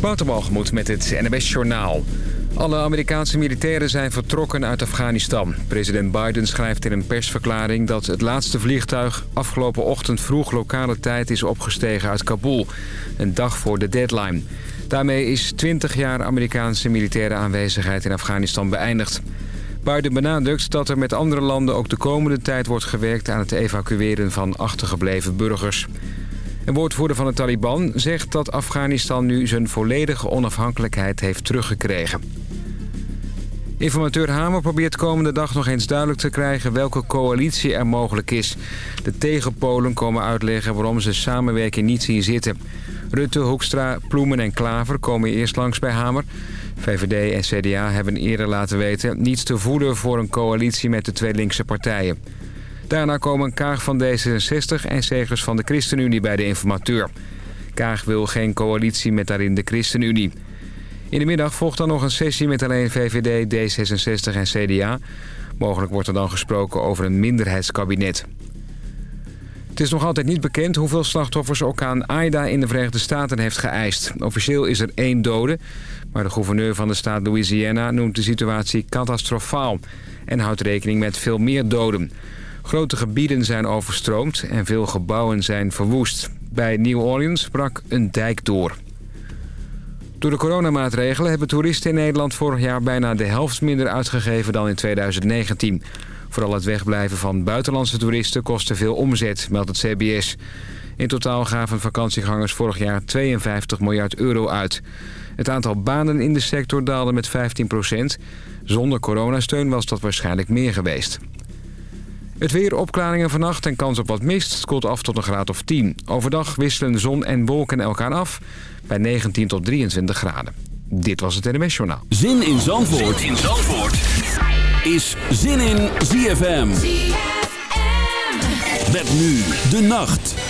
Waterbalgemoed met het NBS Journaal. Alle Amerikaanse militairen zijn vertrokken uit Afghanistan. President Biden schrijft in een persverklaring dat het laatste vliegtuig... afgelopen ochtend vroeg lokale tijd is opgestegen uit Kabul. Een dag voor de deadline. Daarmee is 20 jaar Amerikaanse militaire aanwezigheid in Afghanistan beëindigd. Biden benadrukt dat er met andere landen ook de komende tijd wordt gewerkt... aan het evacueren van achtergebleven burgers. Een woordvoerder van de Taliban zegt dat Afghanistan nu zijn volledige onafhankelijkheid heeft teruggekregen. Informateur Hamer probeert komende dag nog eens duidelijk te krijgen welke coalitie er mogelijk is. De tegenpolen komen uitleggen waarom ze samenwerking niet zien zitten. Rutte, Hoekstra, Ploemen en Klaver komen eerst langs bij Hamer. VVD en CDA hebben eerder laten weten niets te voeden voor een coalitie met de twee linkse partijen. Daarna komen Kaag van D66 en Segers van de ChristenUnie bij de informateur. Kaag wil geen coalitie met daarin de ChristenUnie. In de middag volgt dan nog een sessie met alleen VVD, D66 en CDA. Mogelijk wordt er dan gesproken over een minderheidskabinet. Het is nog altijd niet bekend hoeveel slachtoffers orkaan Aida in de Verenigde Staten heeft geëist. Officieel is er één dode, maar de gouverneur van de staat Louisiana noemt de situatie catastrofaal... en houdt rekening met veel meer doden. Grote gebieden zijn overstroomd en veel gebouwen zijn verwoest. Bij New Orleans brak een dijk door. Door de coronamaatregelen hebben toeristen in Nederland vorig jaar bijna de helft minder uitgegeven dan in 2019. Vooral het wegblijven van buitenlandse toeristen kostte veel omzet, meldt het CBS. In totaal gaven vakantiegangers vorig jaar 52 miljard euro uit. Het aantal banen in de sector daalde met 15 procent. Zonder coronasteun was dat waarschijnlijk meer geweest. Het weer opklaringen vannacht en kans op wat mist. Het koelt af tot een graad of 10. Overdag wisselen zon en wolken elkaar af bij 19 tot 23 graden. Dit was het NMS Journaal. Zin in Zandvoort, zin in Zandvoort. is Zin in ZFM. ZFM. Met nu de nacht.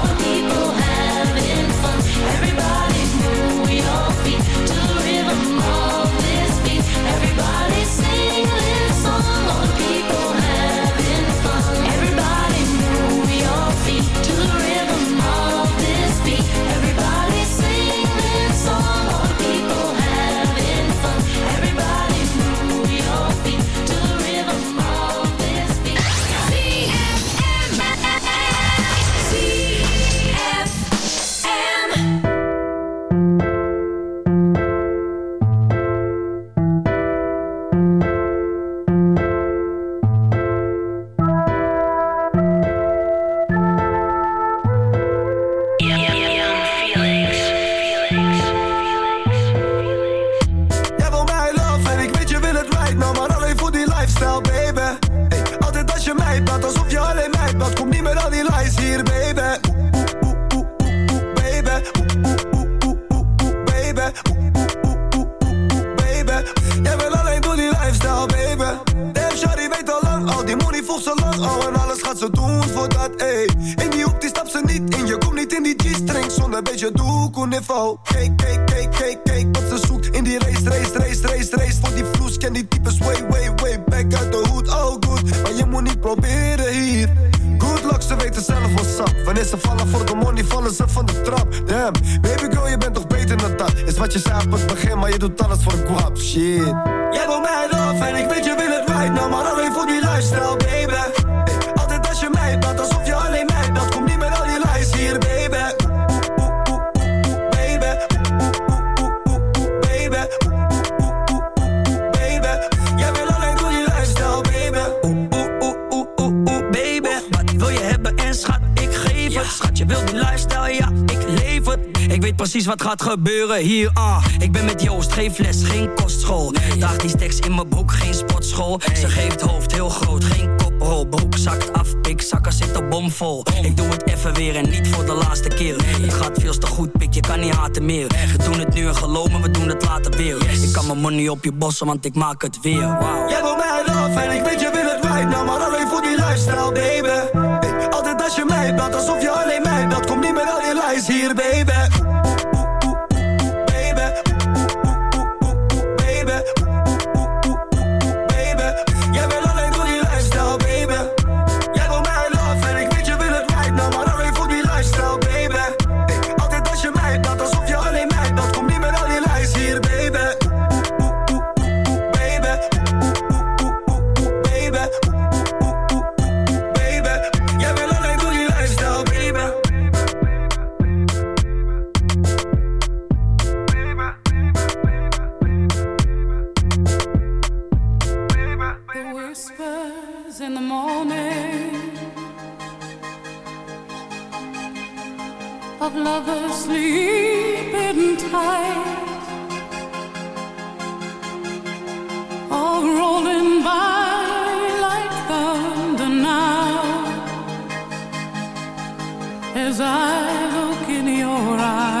Is wat je zei op het begin, maar je doet alles voor een guap Shit. Jij wil mij love en ik weet je wil het right now Maar alleen voor die precies wat gaat gebeuren hier, ah. Ik ben met Joost, geen fles, geen kostschool. Draag die stacks in mijn broek, geen sportschool. Ze geeft hoofd heel groot, geen koprol. Broek zakt af, pik, zakken zitten bomvol. Ik doe het even weer en niet voor de laatste keer. Het gaat veel te goed, pik, je kan niet haten meer. We doen het nu en geloof me, we doen het later weer. Ik kan mijn money op je bossen, want ik maak het weer, wow Jij wil mij love en ik weet je wil het right now Maar alleen voor die lifestyle, baby. Altijd als je mij belt, alsof je alleen mij belt Kom niet met al die lies hier, baby As I look in your eyes,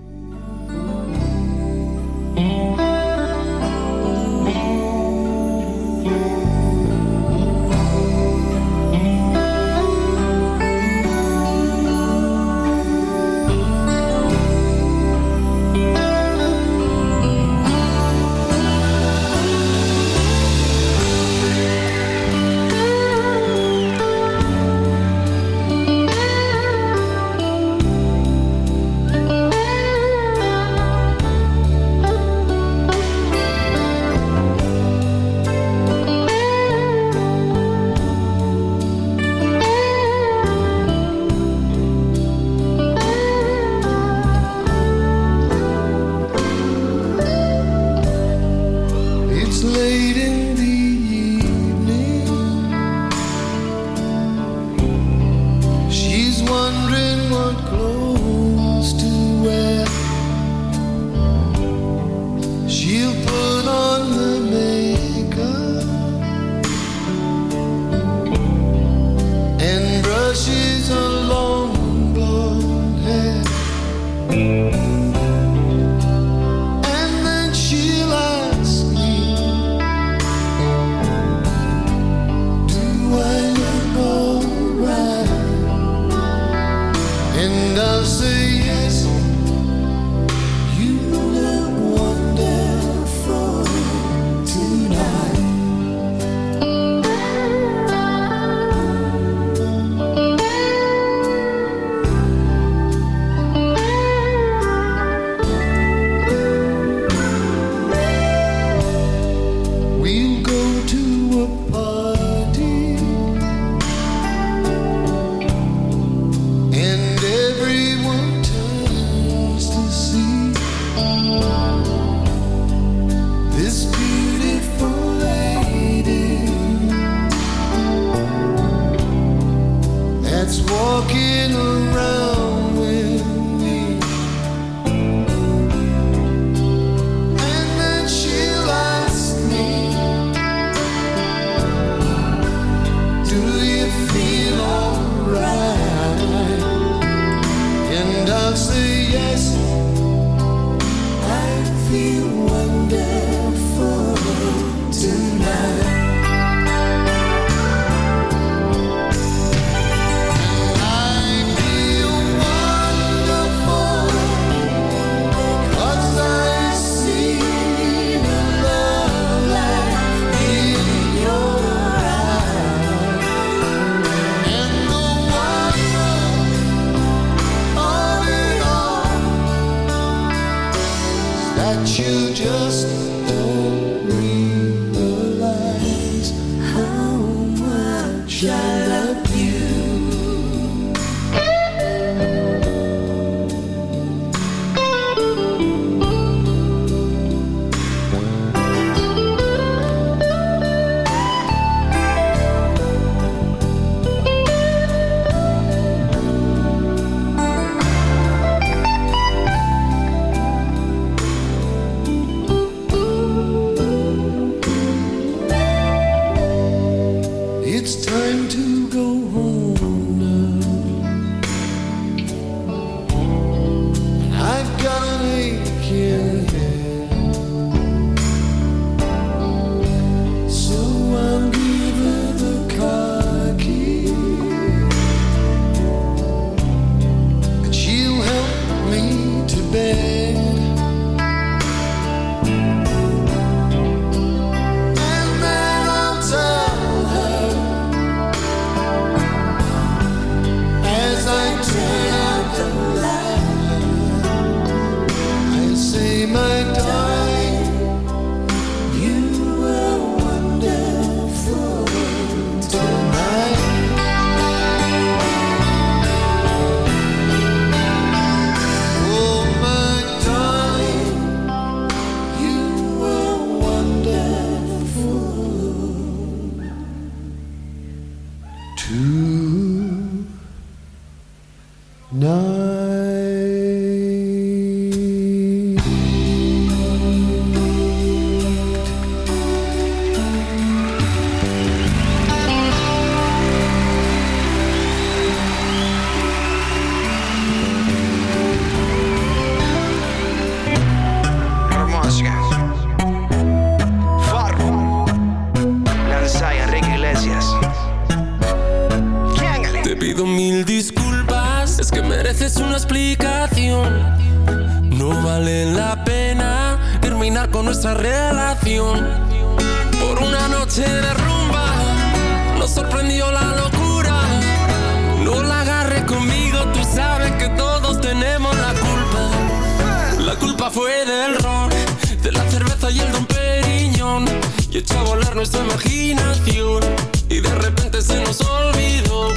nuestra imaginación y de repente se nos olvidó.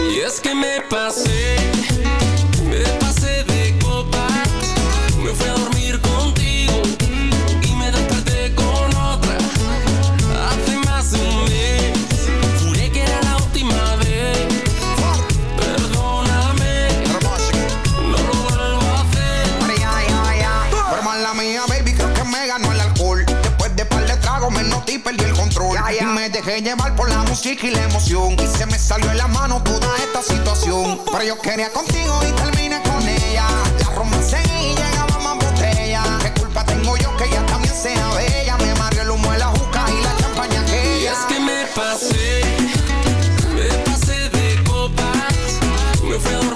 Y es que me pasé. música y la emoción. Y se me salió en la mano toda esta situación. Pero yo quería contigo y terminé con ella. La romance y llegaba más botella. ¿Qué culpa tengo yo que ella también sea bella? Me mario el humo de la juca y la champaña que Y es que me pasé, me pasé de copas. Me fui a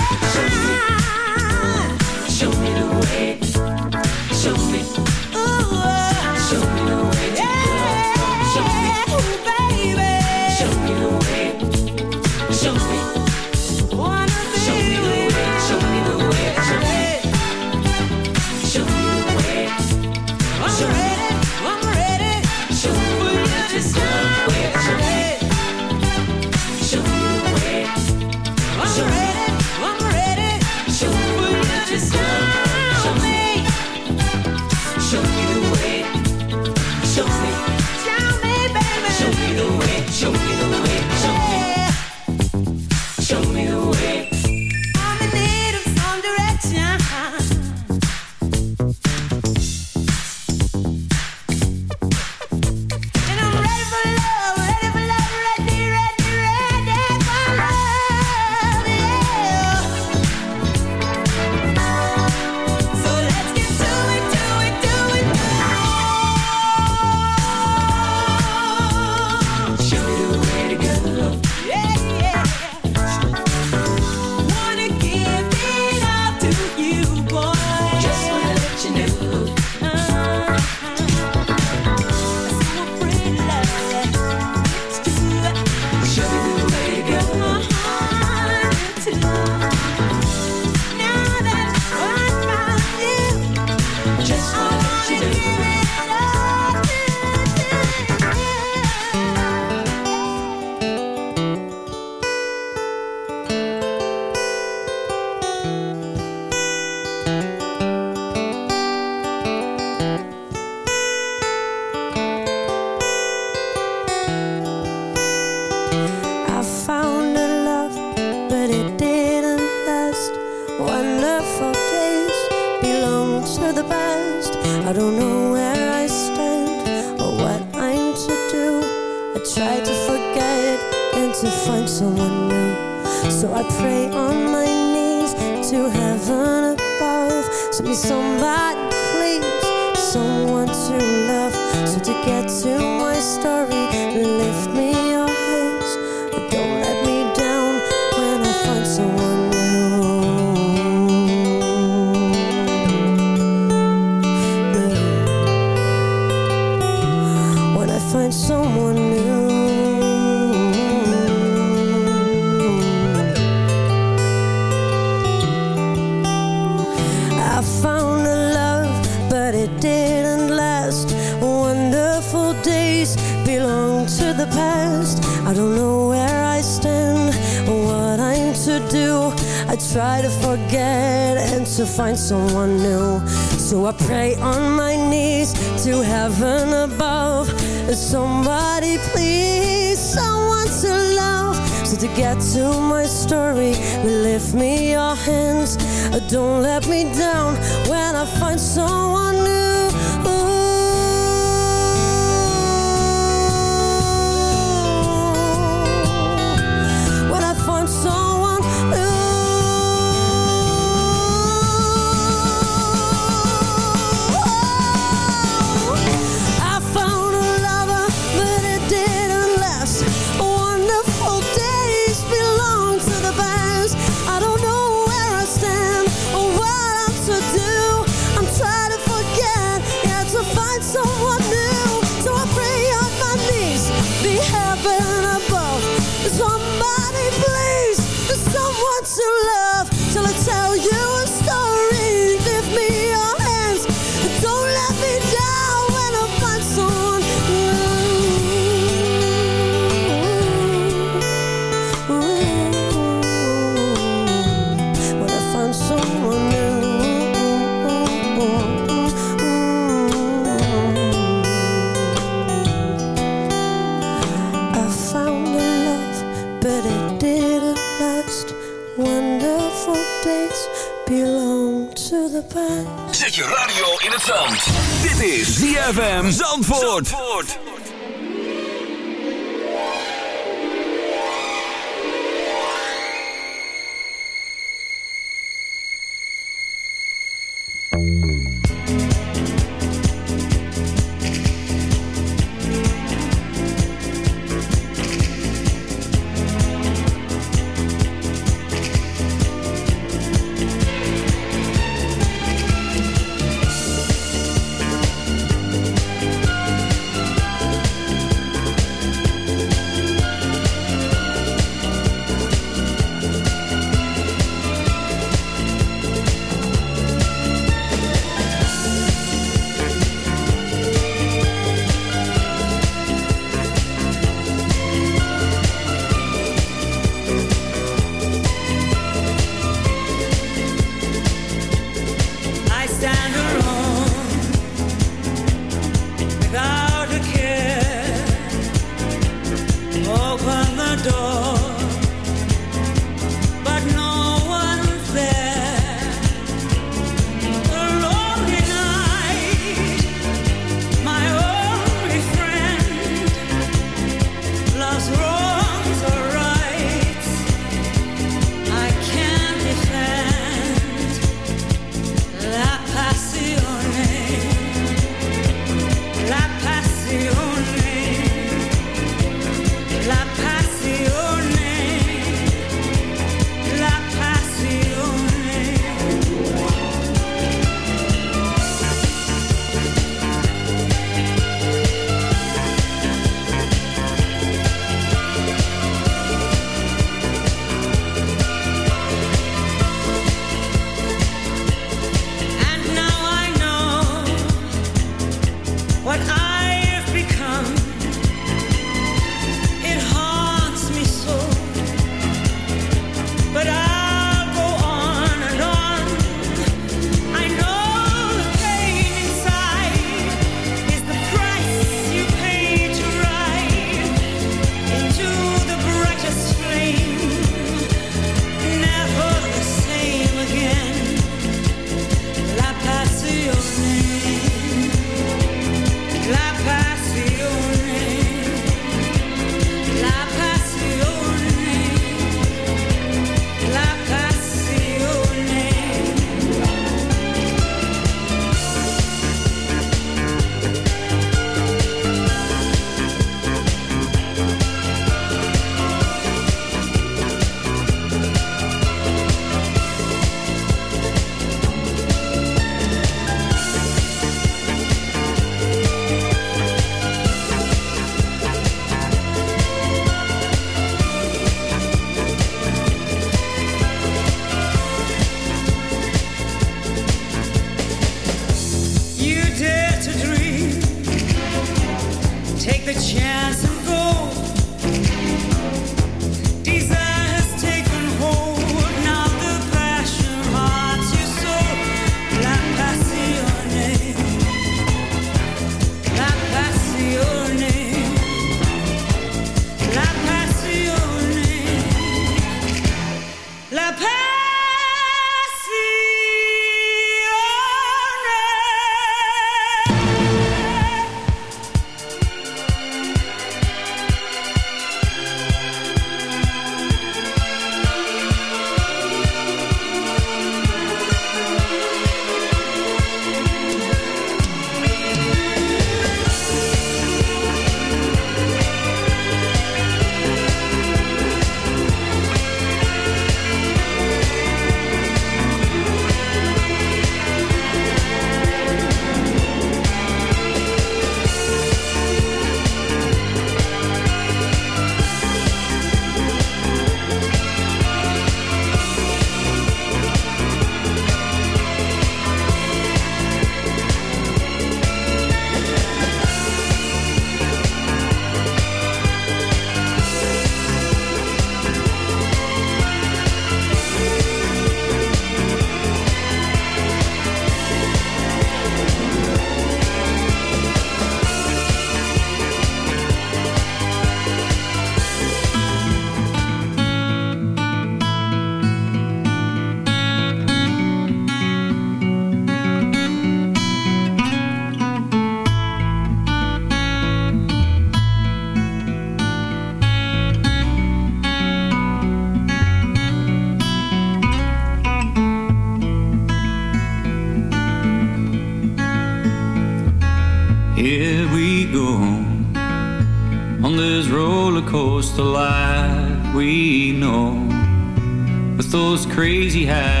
crazy high.